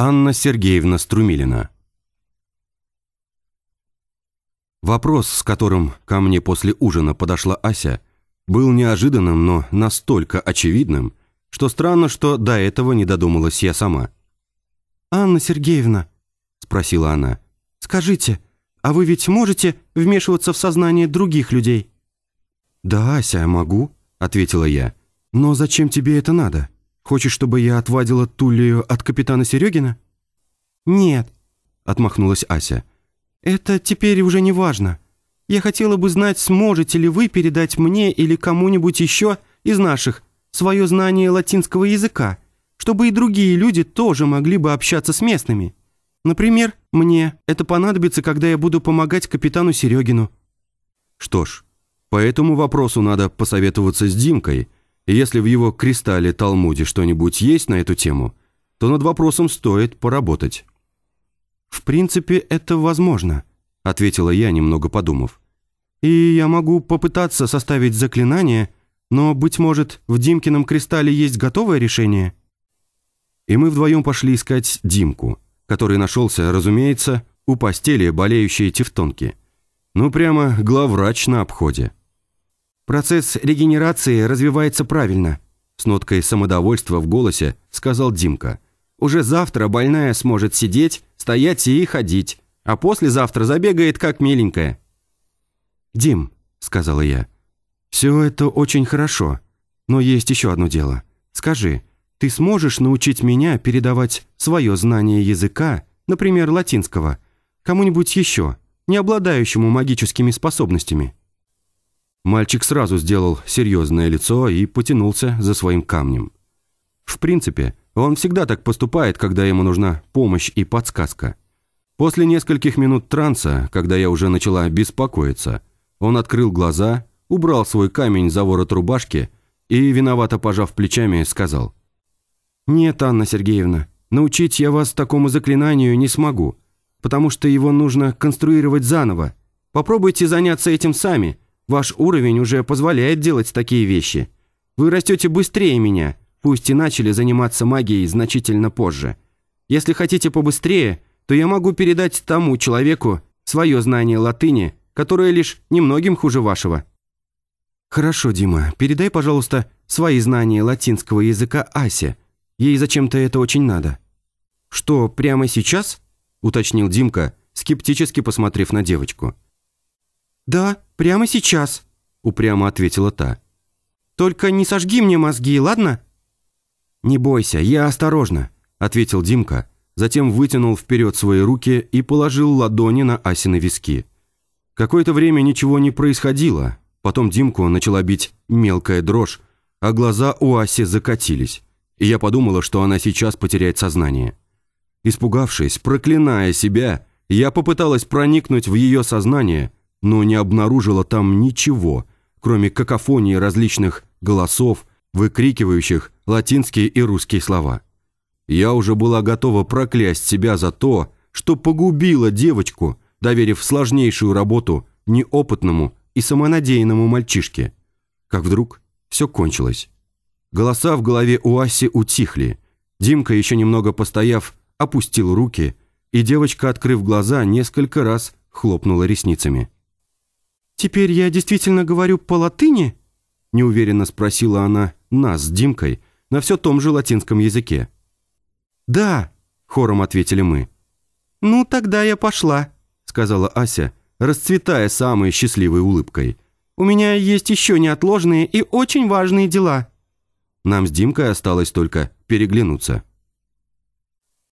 Анна Сергеевна Струмилина. Вопрос, с которым ко мне после ужина подошла Ася, был неожиданным, но настолько очевидным, что странно, что до этого не додумалась я сама. «Анна Сергеевна», — спросила она, — «скажите, а вы ведь можете вмешиваться в сознание других людей?» «Да, Ася, могу», — ответила я. «Но зачем тебе это надо? Хочешь, чтобы я отвадила Туллию от капитана Серегина?» «Нет», — отмахнулась Ася. «Это теперь уже не важно. Я хотела бы знать, сможете ли вы передать мне или кому-нибудь еще из наших свое знание латинского языка, чтобы и другие люди тоже могли бы общаться с местными. Например, мне это понадобится, когда я буду помогать капитану Серегину». «Что ж, по этому вопросу надо посоветоваться с Димкой, если в его кристалле Талмуде что-нибудь есть на эту тему, то над вопросом стоит поработать». «В принципе, это возможно», — ответила я, немного подумав. «И я могу попытаться составить заклинание, но, быть может, в Димкином кристалле есть готовое решение?» И мы вдвоем пошли искать Димку, который нашелся, разумеется, у постели болеющей тевтонки. Ну, прямо главврач на обходе. «Процесс регенерации развивается правильно», с ноткой самодовольства в голосе сказал Димка. «Уже завтра больная сможет сидеть, стоять и ходить, а послезавтра забегает как миленькая». «Дим», — сказала я, — «все это очень хорошо, но есть еще одно дело. Скажи, ты сможешь научить меня передавать свое знание языка, например, латинского, кому-нибудь еще, не обладающему магическими способностями?» Мальчик сразу сделал серьезное лицо и потянулся за своим камнем. В принципе, он всегда так поступает, когда ему нужна помощь и подсказка. После нескольких минут транса, когда я уже начала беспокоиться, он открыл глаза, убрал свой камень за ворот рубашки и, виновато пожав плечами, сказал. «Нет, Анна Сергеевна, научить я вас такому заклинанию не смогу, потому что его нужно конструировать заново. Попробуйте заняться этим сами. Ваш уровень уже позволяет делать такие вещи. Вы растете быстрее меня, пусть и начали заниматься магией значительно позже. Если хотите побыстрее, то я могу передать тому человеку свое знание латыни, которое лишь немногим хуже вашего». «Хорошо, Дима, передай, пожалуйста, свои знания латинского языка Асе. Ей зачем-то это очень надо». «Что, прямо сейчас?» – уточнил Димка, скептически посмотрев на девочку. «Да, прямо сейчас», – упрямо ответила та. «Только не сожги мне мозги, ладно?» «Не бойся, я осторожно», – ответил Димка, затем вытянул вперед свои руки и положил ладони на Асины виски. Какое-то время ничего не происходило, потом Димку начала бить мелкая дрожь, а глаза у Аси закатились, и я подумала, что она сейчас потеряет сознание. Испугавшись, проклиная себя, я попыталась проникнуть в ее сознание, но не обнаружила там ничего, кроме какофонии различных голосов, выкрикивающих латинские и русские слова. Я уже была готова проклясть себя за то, что погубила девочку, доверив сложнейшую работу неопытному и самонадеянному мальчишке. Как вдруг все кончилось. Голоса в голове у Аси утихли. Димка, еще немного постояв, опустил руки, и девочка, открыв глаза, несколько раз хлопнула ресницами. «Теперь я действительно говорю по-латыни?» неуверенно спросила она нас с Димкой на все том же латинском языке. «Да», — хором ответили мы. «Ну, тогда я пошла», — сказала Ася, расцветая самой счастливой улыбкой. «У меня есть еще неотложные и очень важные дела». Нам с Димкой осталось только переглянуться.